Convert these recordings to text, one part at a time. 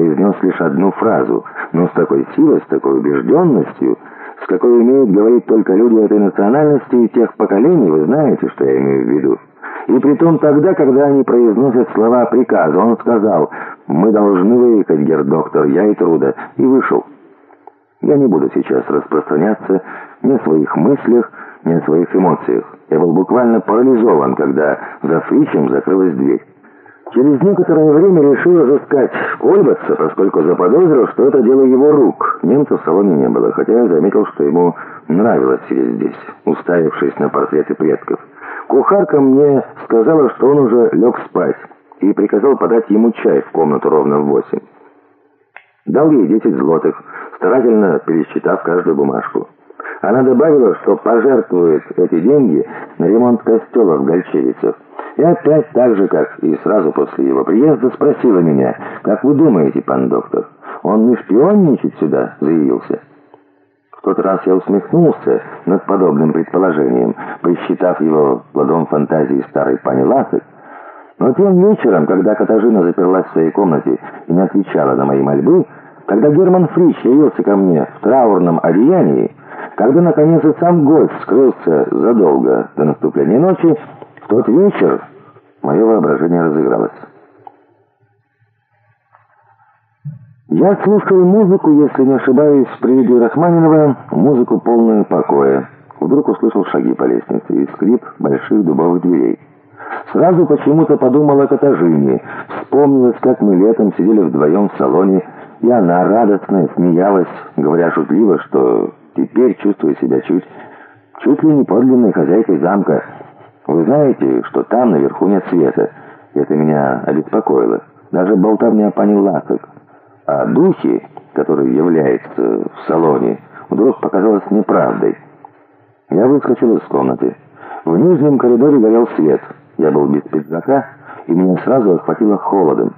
произнес лишь одну фразу, но с такой силой, с такой убежденностью, с какой умеют говорить только люди этой национальности и тех поколений, вы знаете, что я имею в виду. И притом тогда, когда они произносят слова приказа, он сказал «Мы должны выехать, герр-доктор, я и Труда», и вышел. Я не буду сейчас распространяться ни о своих мыслях, ни о своих эмоциях. Я был буквально парализован, когда за Фричем закрылась дверь. Через некоторое время решил разыскать Кольбатса, поскольку заподозрил, что это дело его рук. Немца в салоне не было, хотя я заметил, что ему нравилось сидеть здесь, уставившись на портреты предков. Кухарка мне сказала, что он уже лег спать, и приказал подать ему чай в комнату ровно в восемь. Дал ей десять злотых, старательно пересчитав каждую бумажку. Она добавила, что пожертвует эти деньги на ремонт костела в Гольчевицах. И опять так же, как и сразу после его приезда, спросила меня, «Как вы думаете, пан доктор, он не шпионничать сюда заявился?» В тот раз я усмехнулся над подобным предположением, посчитав его плодом фантазии старой пани Ласок. Но тем вечером, когда Катажина заперлась в своей комнате и не отвечала на мои мольбы, когда Герман Фрич явился ко мне в траурном одеянии, когда, наконец, и сам гость скрылся задолго до наступления ночи, тот вечер мое воображение разыгралось. Я слушал музыку, если не ошибаюсь, виде Рахманинова, музыку полную покоя. Вдруг услышал шаги по лестнице и скрип больших дубовых дверей. Сразу почему-то подумал о Катажине. Вспомнилось, как мы летом сидели вдвоем в салоне, и она радостно смеялась, говоря шутливо, что теперь чувствую себя чуть, чуть ли не подлинной хозяйкой замка. Вы знаете, что там наверху нет света. Это меня обеспокоило. Даже болтовня пани Ласок а духи, которые являются в салоне, вдруг показалось неправдой. Я выскочил из комнаты. В нижнем коридоре горел свет. Я был без пиджака, и меня сразу охватило холодом.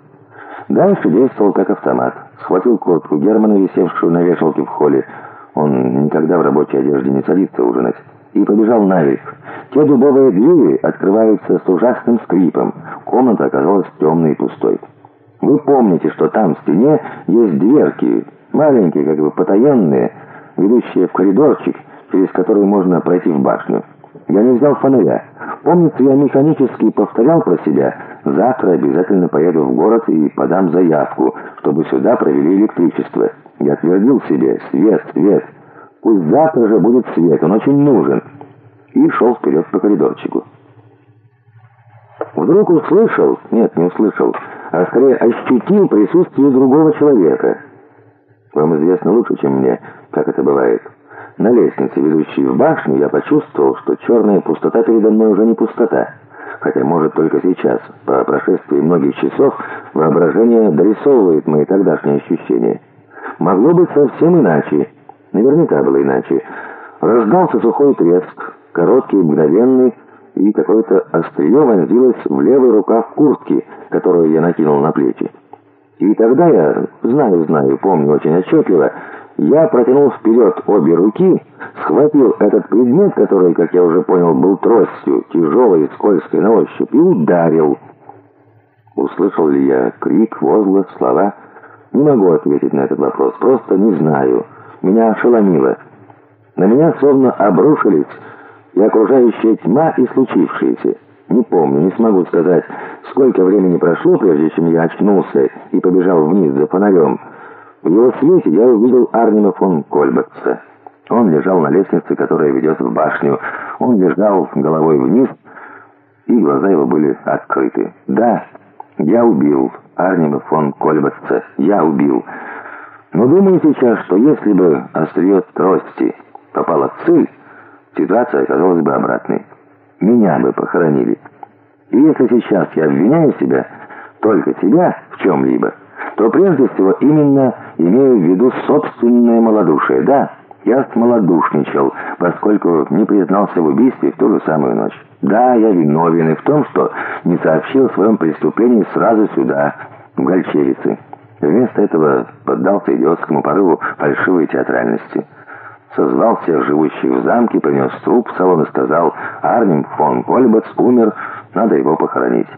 Дальше действовал как автомат. Схватил куртку Германа, висевшую на вешалке в холле. Он никогда в рабочей одежде не садится ужинать. И побежал наверх. Те дубовые двери открываются с ужасным скрипом. Комната оказалась темной и пустой. Вы помните, что там в стене есть дверки, маленькие, как бы потаенные, ведущие в коридорчик, через который можно пройти в башню. Я не взял фонаря. Помнится, я механически повторял про себя. Завтра обязательно поеду в город и подам заявку, чтобы сюда провели электричество. Я твердил себе, свет, свет. Пусть завтра же будет свет, он очень нужен. И шел вперед по коридорчику. Вдруг услышал, нет, не услышал, а скорее ощутил присутствие другого человека. Вам известно лучше, чем мне, как это бывает. На лестнице, ведущей в башню, я почувствовал, что черная пустота передо мной уже не пустота. Хотя, может, только сейчас, по прошествии многих часов, воображение дорисовывает мои тогдашние ощущения. Могло быть совсем иначе. Наверняка было иначе. Раздался сухой треск, короткий, мгновенный, и какое-то острие вонзилось в левый рукав куртки, которую я накинул на плечи. И тогда я, знаю, знаю, помню очень отчетливо, я протянул вперед обе руки, схватил этот предмет, который, как я уже понял, был тростью, тяжелой и скользкой на ощупь, и ударил. Услышал ли я крик, возглас, слова? Не могу ответить на этот вопрос, просто не знаю. Меня ошеломило. На меня словно обрушились и окружающая тьма и случившееся. Не помню, не смогу сказать, сколько времени прошло, прежде чем я очнулся и побежал вниз за фонарем. В его свете я увидел Арнима фон Кольбекса. Он лежал на лестнице, которая ведет в башню. Он лежал головой вниз, и глаза его были открыты. «Да, я убил Арнима фон Кольбекса. Я убил. Но думаю сейчас, что если бы острие трости попало в цель, ситуация оказалась бы обратной. Меня бы похоронили. И если сейчас я обвиняю себя, только себя в чем-либо, то прежде всего именно имею в виду собственное малодушие. Да, я смолодушничал, поскольку не признался в убийстве в ту же самую ночь. Да, я виновен и в том, что не сообщил о своем преступлении сразу сюда, в Гольчевице. Вместо этого поддался идиотскому порыву фальшивой театральности созвал всех живущих в замке, принес труп в салон и сказал, «Арнем фон Кольбац умер, надо его похоронить».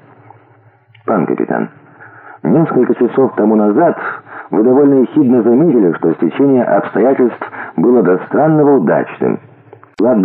«Пан капитан, несколько часов тому назад Вы довольно ехидно заметили, что стечение обстоятельств было до странного удачным.